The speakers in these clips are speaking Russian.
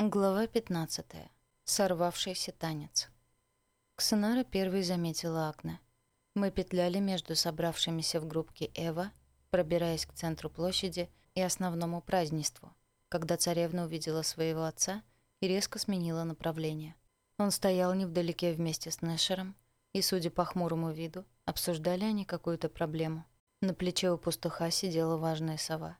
Глава 15. Сорвавшийся танец. Ксенара первой заметила Агне. Мы петляли между собравшимися в группке Эва, пробираясь к центру площади и основному празднеству, когда царевна увидела своего отца и резко сменила направление. Он стоял невдалеке вместе с Нэшером, и, судя по хмурому виду, обсуждали они какую-то проблему. На плече у пастуха сидела важная сова.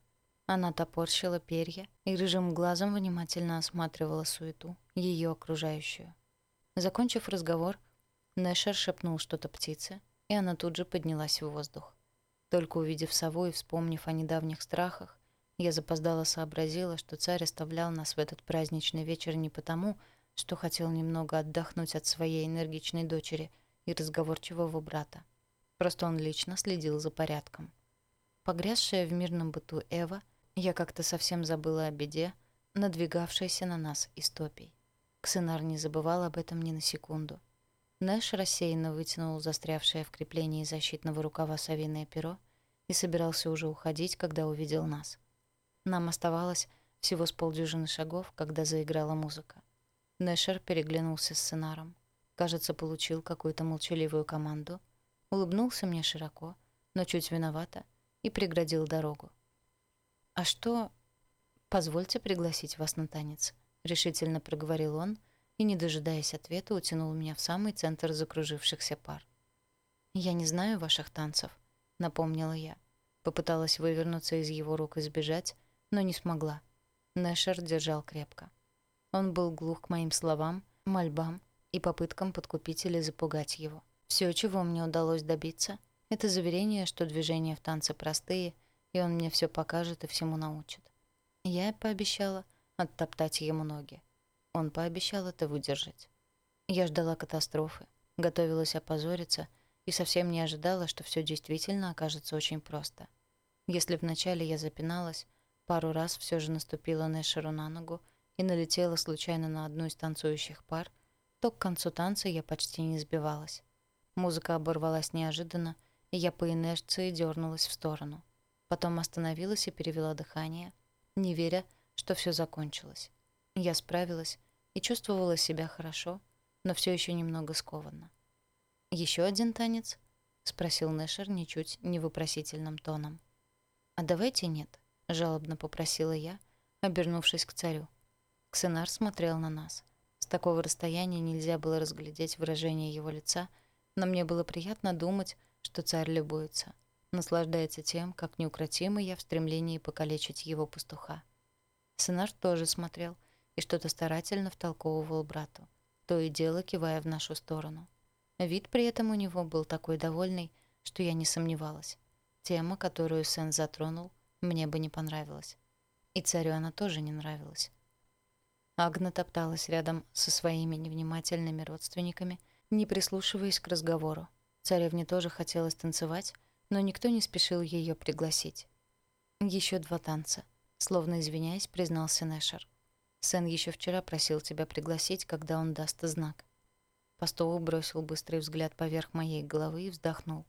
Она топорщила перья и рыжим глазом внимательно осматривала суету, ее окружающую. Закончив разговор, Нэшер шепнул что-то птице, и она тут же поднялась в воздух. Только увидев сову и вспомнив о недавних страхах, я запоздало сообразила, что царь оставлял нас в этот праздничный вечер не потому, что хотел немного отдохнуть от своей энергичной дочери и разговорчивого брата. Просто он лично следил за порядком. Погрязшая в мирном быту Эва, я как-то совсем забыла о беде, надвигавшейся на нас истопий. Ксенар не забывал об этом ни на секунду. Нэш рассеянно вытянул застрявшее в креплении защитного рукава совиное перо и собирался уже уходить, когда увидел нас. Нам оставалось всего с полдюжины шагов, когда заиграла музыка. Нэшер переглянулся с сценаром. Кажется, получил какую-то молчаливую команду, улыбнулся мне широко, но чуть виновато, и преградил дорогу. «А что...» «Позвольте пригласить вас на танец», — решительно проговорил он, и, не дожидаясь ответа, утянул меня в самый центр закружившихся пар. «Я не знаю ваших танцев», — напомнила я. Попыталась вывернуться из его рук и сбежать, но не смогла. Нэшер держал крепко. Он был глух к моим словам, мольбам и попыткам подкупить или запугать его. Все, чего мне удалось добиться, это заверение, что движения в танце простые, и он мне все покажет и всему научит. Я пообещала оттоптать ему ноги. Он пообещал это выдержать. Я ждала катастрофы, готовилась опозориться и совсем не ожидала, что все действительно окажется очень просто. Если вначале я запиналась, пару раз все же наступила Нэшеру на ногу и налетела случайно на одну из танцующих пар, то к концу танца я почти не сбивалась. Музыка оборвалась неожиданно, и я по инерции дернулась в сторону. Потом остановилась и перевела дыхание, не веря, что все закончилось. Я справилась и чувствовала себя хорошо, но все еще немного скованно. Еще один танец?» — спросил Нэшер ничуть не вопросительным тоном. «А давайте нет», — жалобно попросила я, обернувшись к царю. Ксенар смотрел на нас. С такого расстояния нельзя было разглядеть выражение его лица, но мне было приятно думать, что царь любуется, наслаждается тем, как неукротимо я в стремлении покалечить его пастуха. Сенар тоже смотрел и что-то старательно втолковывал брату, то и дело кивая в нашу сторону. Вид при этом у него был такой довольный, что я не сомневалась. Тема, которую Сен затронул, мне бы не понравилась. И царю она тоже не нравилась. Агна топталась рядом со своими невнимательными родственниками, не прислушиваясь к разговору. Царевне тоже хотелось танцевать, но никто не спешил ее пригласить. Еще два танца, словно извиняясь, признался Нэшер. Сэн еще вчера просил тебя пригласить, когда он даст знак. Пастову бросил быстрый взгляд поверх моей головы и вздохнул.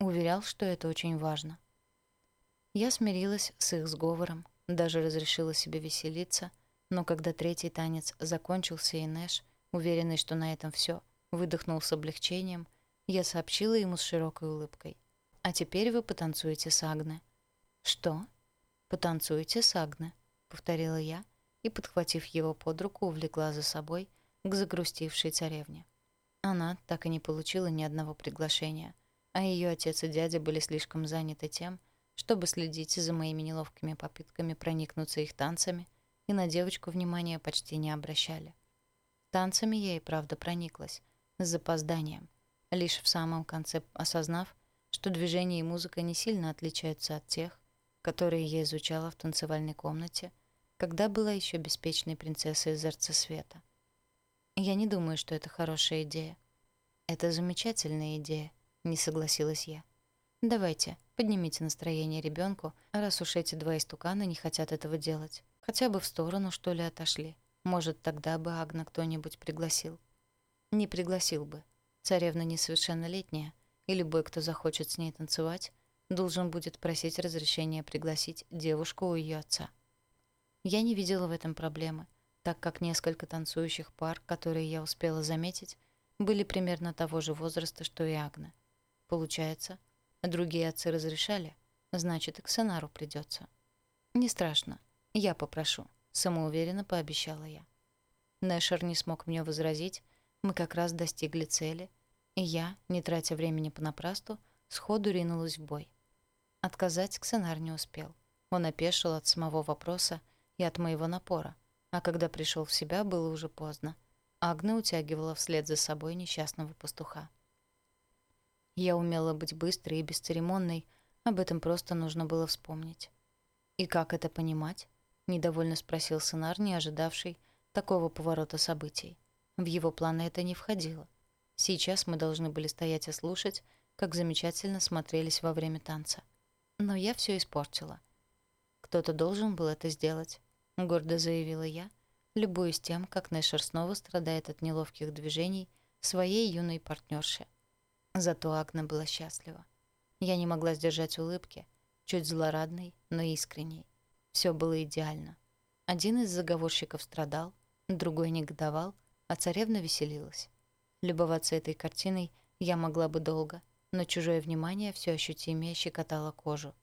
Уверял, что это очень важно. Я смирилась с их сговором, даже разрешила себе веселиться — но когда третий танец закончился, и Нэш, уверенный, что на этом все, выдохнул с облегчением, я сообщила ему с широкой улыбкой. «А теперь вы потанцуете с Агне». «Что?» «Потанцуете с Агне», — повторила я, и, подхватив его под руку, увлекла за собой к загрустившей царевне. Она так и не получила ни одного приглашения, а ее отец и дядя были слишком заняты тем, чтобы следить за моими неловкими попытками проникнуться их танцами — и на девочку внимания почти не обращали. Танцами я и правда прониклась, с запозданием, лишь в самом конце осознав, что движение и музыка не сильно отличаются от тех, которые я изучала в танцевальной комнате, когда была еще беспечной принцессой из Арцесвета. Я не думаю, что это хорошая идея. Это замечательная идея, не согласилась я. Давайте, поднимите настроение ребенку, раз уж эти два истукана не хотят этого делать. Хотя бы в сторону, что ли, отошли. Может, тогда бы Агна кто-нибудь пригласил. Не пригласил бы. Царевна несовершеннолетняя, и любой, кто захочет с ней танцевать, должен будет просить разрешения пригласить девушку у ее отца. Я не видела в этом проблемы, так как несколько танцующих пар, которые я успела заметить, были примерно того же возраста, что и Агна. Получается, другие отцы разрешали, значит, и к Сенару придется. «Не страшно, я попрошу», — самоуверенно пообещала я. Нэшер не смог мне возразить, мы как раз достигли цели, и я, не тратя времени понапрасту, сходу ринулась в бой. Отказать Ксенар не успел. Он опешил от самого вопроса и от моего напора, а когда пришел в себя, было уже поздно. Агна утягивала вслед за собой несчастного пастуха. Я умела быть быстрой и бесцеремонной, об этом просто нужно было вспомнить. «И как это понимать?» — недовольно спросил сценар, не ожидавший такого поворота событий. В его планы это не входило. Сейчас мы должны были стоять и слушать, как замечательно смотрелись во время танца. Но я все испортила. Кто-то должен был это сделать, гордо заявила я, любуясь тем, как Нэшер снова страдает от неловких движений своей юной партнерши. Зато Агна была счастлива. Я не могла сдержать улыбки, чуть злорадной, но искренней. Все было идеально. Один из заговорщиков страдал, другой негодовал, а царевна веселилась. Любоваться этой картиной я могла бы долго, но чужое внимание все ощутимее щекотало кожу.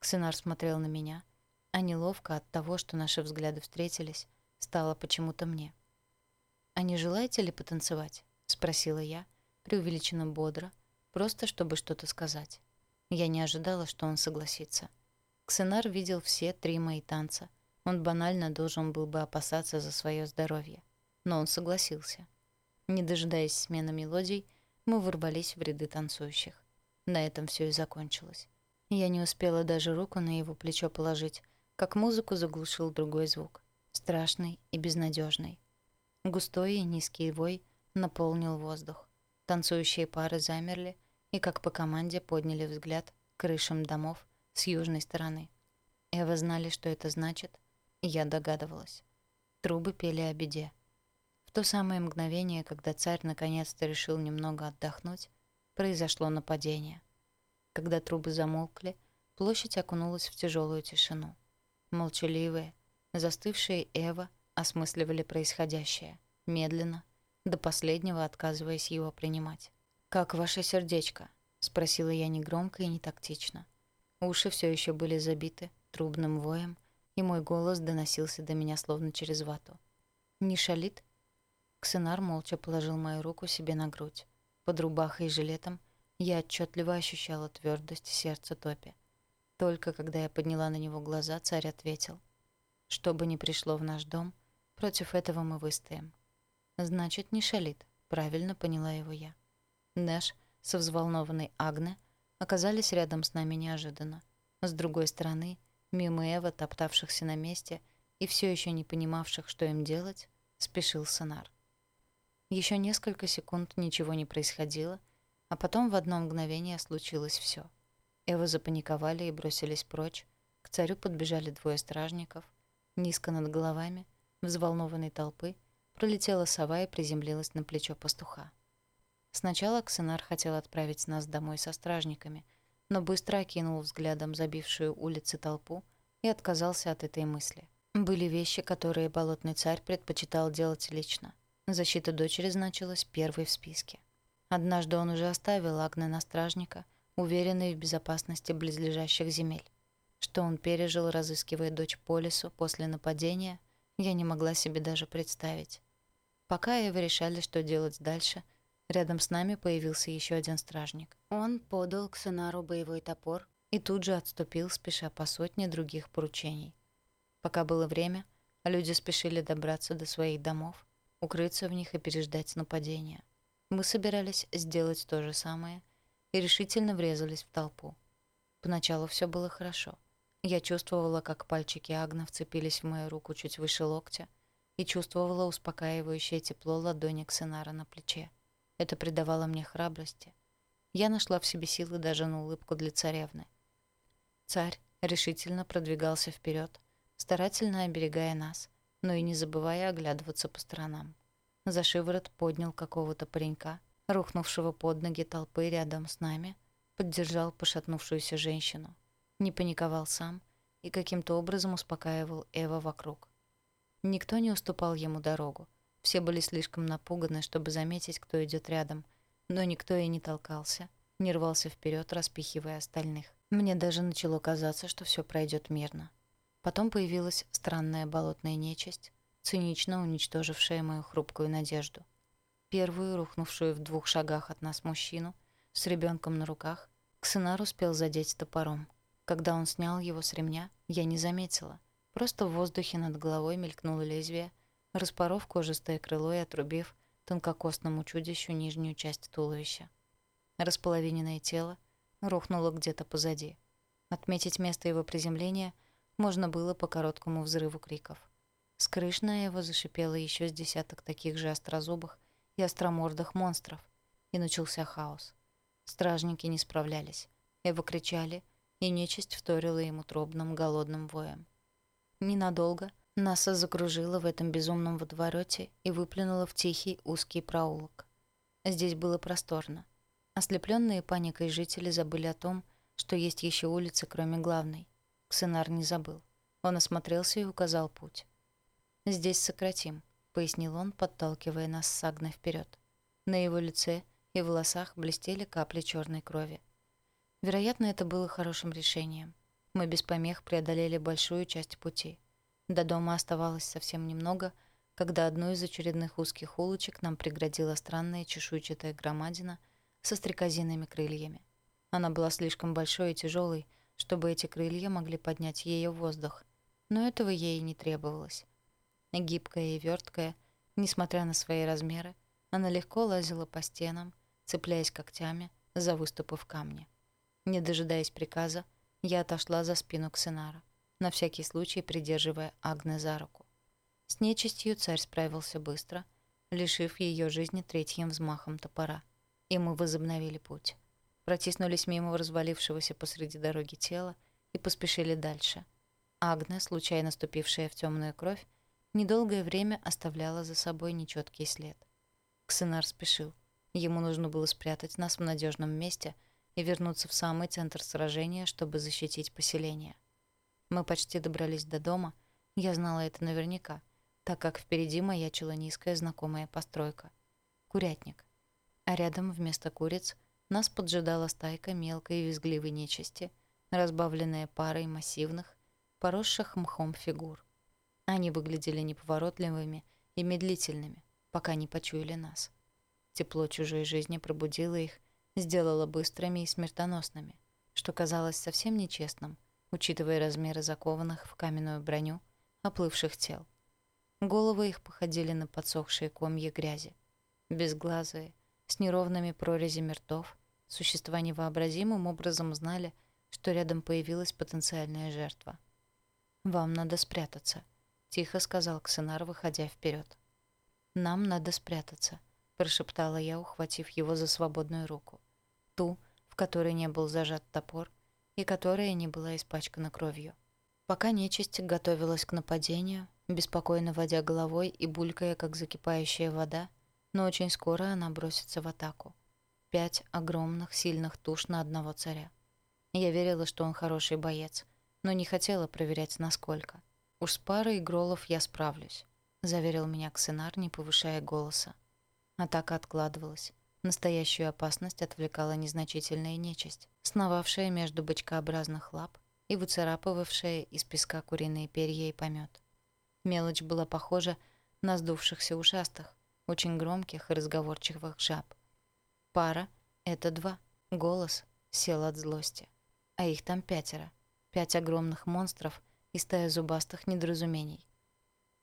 Ксенар смотрел на меня, а неловко от того, что наши взгляды встретились, стало почему-то мне. «А не желаете ли потанцевать?» — спросила я, преувеличенно бодро, просто чтобы что-то сказать. Я не ожидала, что он согласится. Ксенар видел все три мои танца. Он банально должен был бы опасаться за свое здоровье. Но он согласился. Не дожидаясь смены мелодий, мы ворвались в ряды танцующих. На этом все и закончилось. Я не успела даже руку на его плечо положить, как музыку заглушил другой звук, страшный и безнадежный. Густой и низкий вой наполнил воздух. Танцующие пары замерли и, как по команде, подняли взгляд к крышам домов с южной стороны. Эва знали, что это значит, я догадывалась. Трубы пели о беде. В то самое мгновение, когда царь наконец-то решил немного отдохнуть, произошло нападение. Когда трубы замолкли, площадь окунулась в тяжелую тишину. Молчаливые, застывшие Эва осмысливали происходящее, медленно, до последнего отказываясь его принимать. «Как ваше сердечко?» — спросила я негромко и не тактично. Уши все еще были забиты трубным воем, и мой голос доносился до меня словно через вату. «Не шалит?» Ксенар молча положил мою руку себе на грудь. Под рубахой и жилетом я отчетливо ощущала твердость сердца Топи. Только когда я подняла на него глаза, царь ответил. «Что бы ни пришло в наш дом, против этого мы выстоим». «Значит, не шалит», — правильно поняла его я. Нэш со взволнованной Агне оказались рядом с нами неожиданно. С другой стороны, мимо Эва, топтавшихся на месте и все еще не понимавших, что им делать, спешил Сонар. Еще несколько секунд ничего не происходило, а потом в одно мгновение случилось все. Эва запаниковали и бросились прочь. К царю подбежали двое стражников. Низко над головами, взволнованной толпы, пролетела сова и приземлилась на плечо пастуха. Сначала Ксенар хотел отправить нас домой со стражниками, но быстро окинул взглядом забившую улицы толпу и отказался от этой мысли. Были вещи, которые болотный царь предпочитал делать лично. Защита дочери значилась первой в списке. Однажды он уже оставил Агне на стражника, уверенный в безопасности близлежащих земель. Что он пережил, разыскивая дочь по лесу после нападения, я не могла себе даже представить. Пока Эвы решали, что делать дальше, рядом с нами появился еще один стражник. Он подал к Сонару боевой топор и тут же отступил, спеша по сотне других поручений. Пока было время, люди спешили добраться до своих домов, укрыться в них и переждать нападение. Мы собирались сделать то же самое и решительно врезались в толпу. Поначалу все было хорошо. Я чувствовала, как пальчики Агна вцепились в мою руку чуть выше локтя и чувствовала успокаивающее тепло ладони Ксенара на плече. Это придавало мне храбрости. Я нашла в себе силы даже на улыбку для царевны. Царь решительно продвигался вперед, старательно оберегая нас, но и не забывая оглядываться по сторонам. За шиворот поднял какого-то паренька, рухнувшего под ноги толпы рядом с нами, поддержал пошатнувшуюся женщину, не паниковал сам и каким-то образом успокаивал Эва вокруг. Никто не уступал ему дорогу. Все были слишком напуганы, чтобы заметить, кто идет рядом, но никто и не толкался, не рвался вперед, распихивая остальных. Мне даже начало казаться, что все пройдет мирно. Потом появилась странная болотная нечисть, цинично уничтожившая мою хрупкую надежду. Первую, рухнувшую в двух шагах от нас мужчину, с ребенком на руках, Ксенар успел задеть топором. Когда он снял его с ремня, я не заметила. Просто в воздухе над головой мелькнуло лезвие — распоров кожистое крыло и отрубив тонкокосному чудищу нижнюю часть туловища. Располовиненное тело рухнуло где-то позади. Отметить место его приземления можно было по короткому взрыву криков. С крыш на его зашипело еще с десяток таких же острозубых и остромордых монстров, и начался хаос. Стражники не справлялись. Эво кричали, и нечисть вторила ему тробным голодным воем. Ненадолго — Наса закружила в этом безумном водовороте и выплюнула в тихий узкий проулок. Здесь было просторно. Ослепленные паникой жители забыли о том, что есть еще улицы, кроме главной. Ксенар не забыл. Он осмотрелся и указал путь. «Здесь сократим», — пояснил он, подталкивая нас с Агной вперед. На его лице и волосах блестели капли черной крови. Вероятно, это было хорошим решением. Мы без помех преодолели большую часть пути — до дома оставалось совсем немного, когда одну из очередных узких улочек нам преградила странная чешуйчатая громадина со стрекозиными крыльями. Она была слишком большой и тяжелой, чтобы эти крылья могли поднять ее в воздух, но этого ей не требовалось. Гибкая и верткая, несмотря на свои размеры, она легко лазила по стенам, цепляясь когтями за выступы в камне. Не дожидаясь приказа, я отошла за спину Ксенара на всякий случай придерживая Агне за руку. С нечистью царь справился быстро, лишив ее жизни третьим взмахом топора, и мы возобновили путь. Протиснулись мимо развалившегося посреди дороги тела и поспешили дальше. Агне, случайно ступившая в темную кровь, недолгое время оставляла за собой нечеткий след. Ксенар спешил. Ему нужно было спрятать нас в надежном месте и вернуться в самый центр сражения, чтобы защитить поселение. Мы почти добрались до дома. Я знала это наверняка, так как впереди маячила низкая знакомая постройка. Курятник. А рядом вместо куриц нас поджидала стайка мелкой и визгливой нечисти, разбавленная парой массивных, поросших мхом фигур. Они выглядели неповоротливыми и медлительными, пока не почуяли нас. Тепло чужой жизни пробудило их, сделало быстрыми и смертоносными, что казалось совсем нечестным — учитывая размеры закованных в каменную броню оплывших тел. Головы их походили на подсохшие комья грязи. Безглазые, с неровными прорезями ртов, существа невообразимым образом знали, что рядом появилась потенциальная жертва. «Вам надо спрятаться», — тихо сказал Ксенар, выходя вперед. «Нам надо спрятаться», — прошептала я, ухватив его за свободную руку. Ту, в которой не был зажат топор, и которая не была испачкана кровью. Пока нечисть готовилась к нападению, беспокойно водя головой и булькая, как закипающая вода, но очень скоро она бросится в атаку. Пять огромных, сильных туш на одного царя. Я верила, что он хороший боец, но не хотела проверять, насколько. «Уж с парой гролов я справлюсь», — заверил меня Ксенар, не повышая голоса. Атака откладывалась. Настоящую опасность отвлекала незначительная нечисть, сновавшая между бочкообразных лап и выцарапывавшая из песка куриные перья и помет. Мелочь была похожа на сдувшихся ушастых, очень громких и разговорчивых жаб. Пара — это два. Голос сел от злости. А их там пятеро. Пять огромных монстров и стая зубастых недоразумений.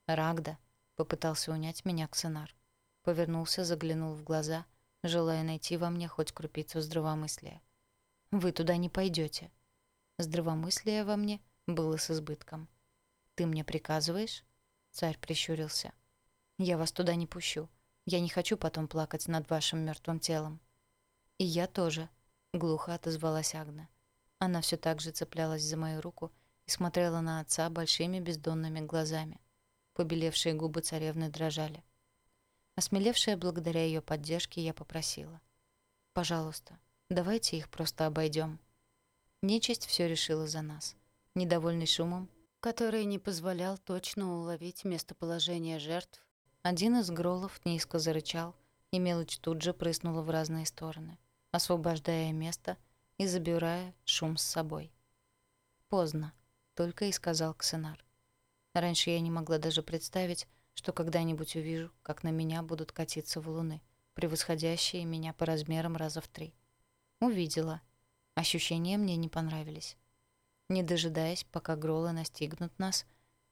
«Рагда», — попытался унять меня Ксенар. Повернулся, заглянул в глаза — желая найти во мне хоть крупицу здравомыслия. «Вы туда не пойдете. Здравомыслие во мне было с избытком. «Ты мне приказываешь?» Царь прищурился. «Я вас туда не пущу. Я не хочу потом плакать над вашим мертвым телом». «И я тоже», — глухо отозвалась Агна. Она все так же цеплялась за мою руку и смотрела на отца большими бездонными глазами. Побелевшие губы царевны дрожали. Осмелевшая благодаря ее поддержке, я попросила. «Пожалуйста, давайте их просто обойдем. Нечисть все решила за нас. Недовольный шумом, который не позволял точно уловить местоположение жертв, один из гролов низко зарычал, и мелочь тут же прыснула в разные стороны, освобождая место и забирая шум с собой. «Поздно», — только и сказал Ксенар. Раньше я не могла даже представить, что когда-нибудь увижу, как на меня будут катиться валуны, превосходящие меня по размерам раза в три. Увидела. Ощущения мне не понравились. Не дожидаясь, пока гролы настигнут нас,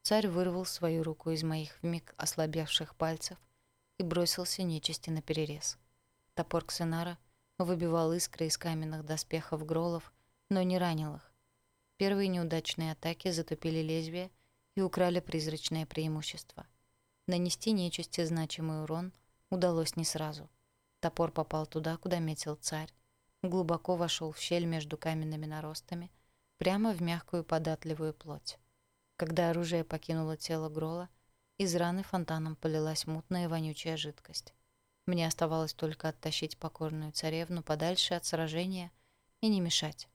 царь вырвал свою руку из моих вмиг ослабевших пальцев и бросился нечисти на перерез. Топор Ксенара выбивал искры из каменных доспехов гролов, но не ранил их. Первые неудачные атаки затупили лезвие и украли призрачное преимущество. Нанести нечисти значимый урон удалось не сразу. Топор попал туда, куда метил царь, глубоко вошел в щель между каменными наростами — прямо в мягкую податливую плоть. Когда оружие покинуло тело Грола, из раны фонтаном полилась мутная вонючая жидкость. Мне оставалось только оттащить покорную царевну подальше от сражения и не мешать.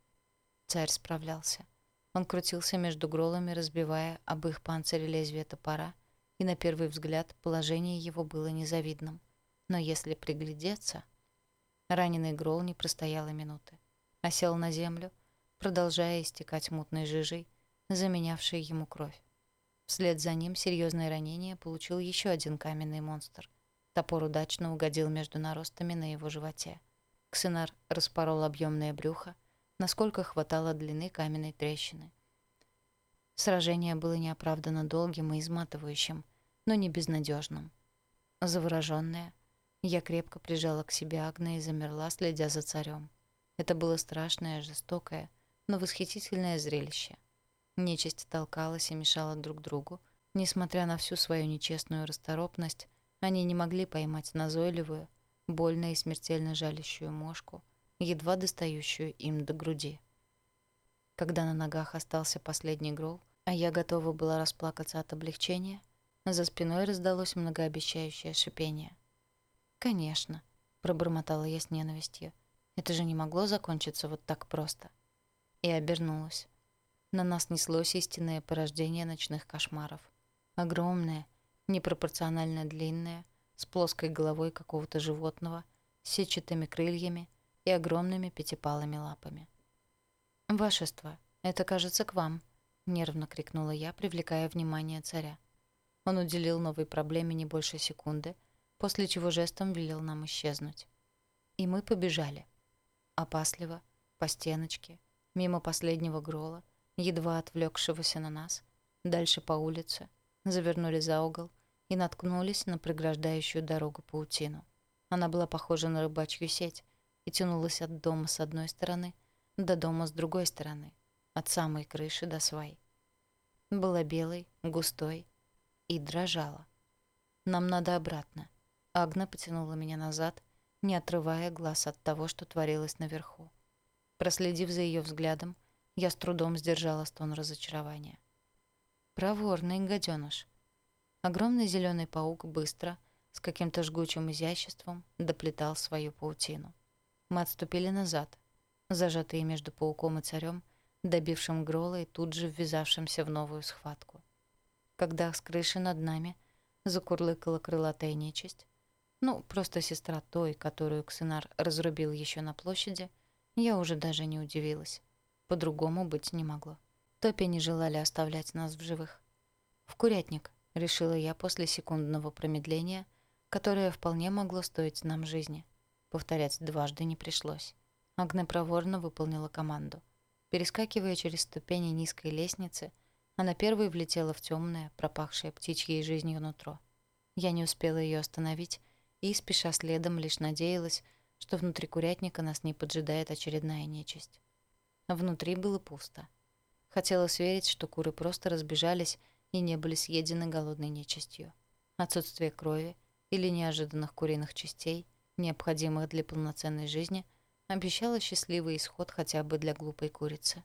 Царь справлялся. Он крутился между гролами, разбивая об их панцире лезвие топора, и на первый взгляд положение его было незавидным. Но если приглядеться... Раненый грол не простоял и минуты. Осел на землю — продолжая истекать мутной жижей, заменявшей ему кровь. Вслед за ним серьезное ранение получил еще один каменный монстр. Топор удачно угодил между наростами на его животе. Ксенар распорол объемное брюхо, насколько хватало длины каменной трещины. Сражение было неоправданно долгим и изматывающим, но не безнадежным. Завороженная, я крепко прижала к себе Агна и замерла, следя за царем. Это было страшное, жестокое, но восхитительное зрелище. Нечисть толкалась и мешала друг другу. Несмотря на всю свою нечестную расторопность, они не могли поймать назойливую, больно и смертельно жалящую мошку, едва достающую им до груди. Когда на ногах остался последний грол, а я готова была расплакаться от облегчения, за спиной раздалось многообещающее шипение. «Конечно», — пробормотала я с ненавистью, — «это же не могло закончиться вот так просто» и обернулась. На нас неслось истинное порождение ночных кошмаров. Огромное, непропорционально длинное, с плоской головой какого-то животного, с сетчатыми крыльями и огромными пятипалыми лапами. «Вашество, это, кажется, к вам», — нервно крикнула я, привлекая внимание царя. Он уделил новой проблеме не больше секунды, после чего жестом велел нам исчезнуть. И мы побежали. Опасливо, по стеночке, мимо последнего грола, едва отвлекшегося на нас, дальше по улице, завернули за угол и наткнулись на преграждающую дорогу паутину. Она была похожа на рыбачью сеть и тянулась от дома с одной стороны до дома с другой стороны, от самой крыши до свай. Была белой, густой и дрожала. «Нам надо обратно». Агна потянула меня назад, не отрывая глаз от того, что творилось наверху. Проследив за ее взглядом, я с трудом сдержала стон разочарования. Проворный гаденыш. Огромный зеленый паук быстро, с каким-то жгучим изяществом, доплетал свою паутину. Мы отступили назад, зажатые между пауком и царем, добившим Грола и тут же ввязавшимся в новую схватку. Когда с крыши над нами закурлыкала крылатая нечисть, ну, просто сестра той, которую Ксенар разрубил еще на площади — я уже даже не удивилась. По-другому быть не могло. Топи не желали оставлять нас в живых. «В курятник», — решила я после секундного промедления, которое вполне могло стоить нам жизни. Повторять дважды не пришлось. Агне проворно выполнила команду. Перескакивая через ступени низкой лестницы, она первой влетела в темное, пропахшее птичьей жизнью нутро. Я не успела ее остановить и, спеша следом, лишь надеялась, что внутри курятника нас не поджидает очередная нечисть. Внутри было пусто. Хотелось верить, что куры просто разбежались и не были съедены голодной нечистью. Отсутствие крови или неожиданных куриных частей, необходимых для полноценной жизни, обещало счастливый исход хотя бы для глупой курицы.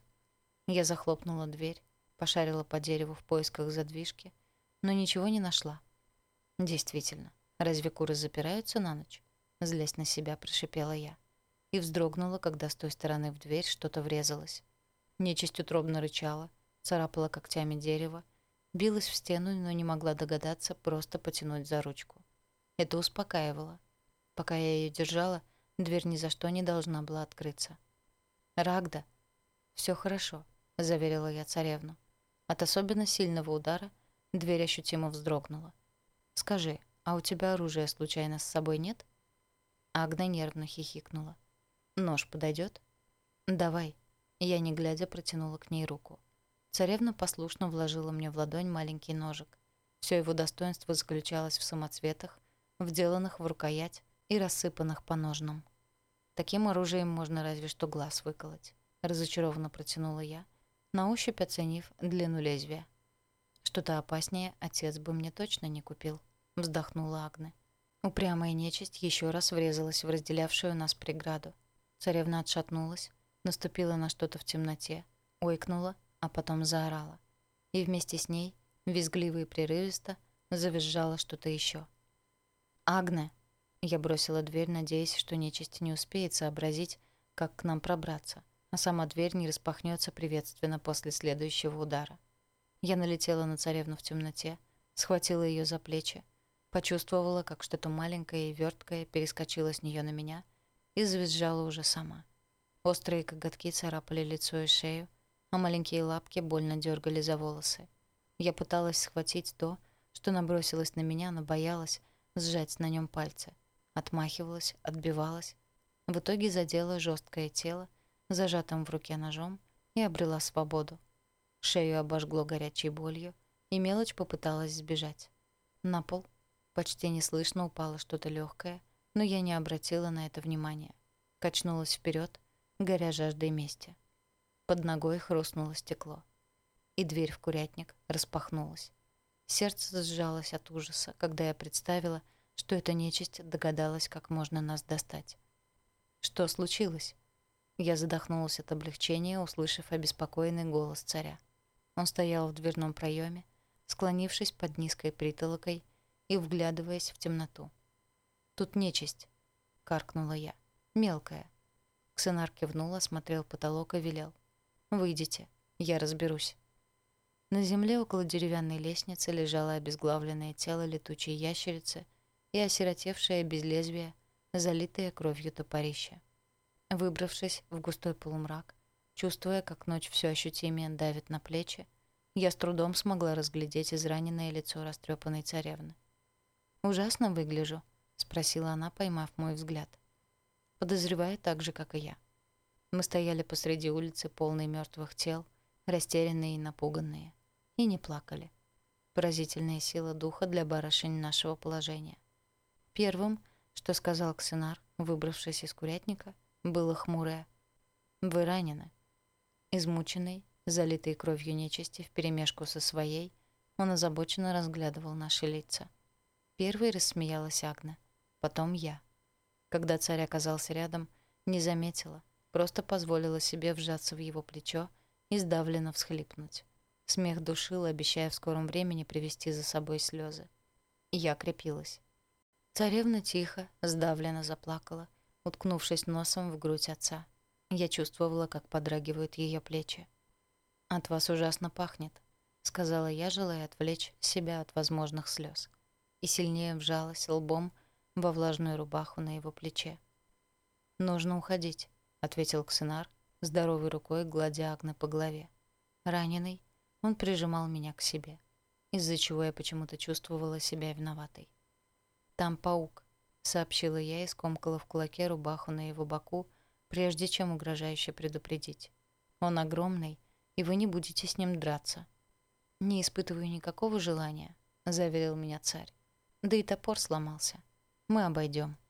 Я захлопнула дверь, пошарила по дереву в поисках задвижки, но ничего не нашла. Действительно, разве куры запираются на ночь? злясь на себя, прошипела я. И вздрогнула, когда с той стороны в дверь что-то врезалось. Нечисть утробно рычала, царапала когтями дерево, билась в стену, но не могла догадаться просто потянуть за ручку. Это успокаивало. Пока я ее держала, дверь ни за что не должна была открыться. «Рагда!» все хорошо», — заверила я царевну. От особенно сильного удара дверь ощутимо вздрогнула. «Скажи, а у тебя оружия случайно с собой нет?» Агна нервно хихикнула. «Нож подойдет? «Давай». Я, не глядя, протянула к ней руку. Царевна послушно вложила мне в ладонь маленький ножик. Все его достоинство заключалось в самоцветах, вделанных в рукоять и рассыпанных по ножнам. Таким оружием можно разве что глаз выколоть. Разочарованно протянула я, на ощупь оценив длину лезвия. Что-то опаснее отец бы мне точно не купил, вздохнула Агне. Упрямая нечисть еще раз врезалась в разделявшую нас преграду. Царевна отшатнулась, наступила на что-то в темноте, ойкнула, а потом заорала. И вместе с ней, визгливо и прерывисто, завизжало что-то еще. «Агне!» Я бросила дверь, надеясь, что нечисть не успеет сообразить, как к нам пробраться, а сама дверь не распахнется приветственно после следующего удара. Я налетела на царевну в темноте, схватила ее за плечи, почувствовала, как что-то маленькое и верткое перескочило с нее на меня и завизжала уже сама. Острые коготки царапали лицо и шею, а маленькие лапки больно дергали за волосы. Я пыталась схватить то, что набросилось на меня, но боялась сжать на нем пальцы — отмахивалась, отбивалась. В итоге задела жесткое тело, зажатым в руке ножом, и обрела свободу. Шею обожгло горячей болью, и мелочь попыталась сбежать. На пол почти неслышно упало что-то легкое, но я не обратила на это внимания. Качнулась вперед, горя жаждой мести. Под ногой хрустнуло стекло. И дверь в курятник распахнулась. Сердце сжалось от ужаса, когда я представила, что эта нечисть догадалась, как можно нас достать. Что случилось? Я задохнулась от облегчения, услышав обеспокоенный голос царя. Он стоял в дверном проеме, склонившись под низкой притолокой и вглядываясь в темноту. «Тут нечисть», — каркнула я. «Мелкая». Ксенар кивнул, осмотрел потолок и велел. «Выйдите, я разберусь». На земле около деревянной лестницы лежало обезглавленное тело летучей ящерицы — и осиротевшее без лезвия, залитое кровью топорище. Выбравшись в густой полумрак, чувствуя, как ночь все ощутимее давит на плечи, я с трудом смогла разглядеть израненное лицо растрепанной царевны. «Ужасно выгляжу», — спросила она, поймав мой взгляд. Подозревая так же, как и я. Мы стояли посреди улицы, полной мертвых тел, растерянные и напуганные, и не плакали. Поразительная сила духа для барышень нашего положения. Первым, что сказал Ксенар, выбравшись из курятника, было хмурое. «Вы ранены». Измученный, залитый кровью нечисти вперемешку со своей, он озабоченно разглядывал наши лица. Первой рассмеялась Агна, потом я. Когда царь оказался рядом, не заметила, просто позволила себе вжаться в его плечо и сдавленно всхлипнуть. Смех душил, обещая в скором времени привести за собой слезы. Я крепилась. Царевна тихо, сдавленно заплакала, уткнувшись носом в грудь отца. Я чувствовала, как подрагивают ее плечи. «От вас ужасно пахнет», — сказала я, желая отвлечь себя от возможных слез. И сильнее вжалась лбом во влажную рубаху на его плече. «Нужно уходить», — ответил Ксенар, здоровой рукой гладя Агне по голове. Раненый, он прижимал меня к себе, из-за чего я почему-то чувствовала себя виноватой. «Там паук», — сообщила я и скомкала в кулаке рубаху на его боку, прежде чем угрожающе предупредить. «Он огромный, и вы не будете с ним драться». «Не испытываю никакого желания», — заверил меня царь. «Да и топор сломался. Мы обойдем».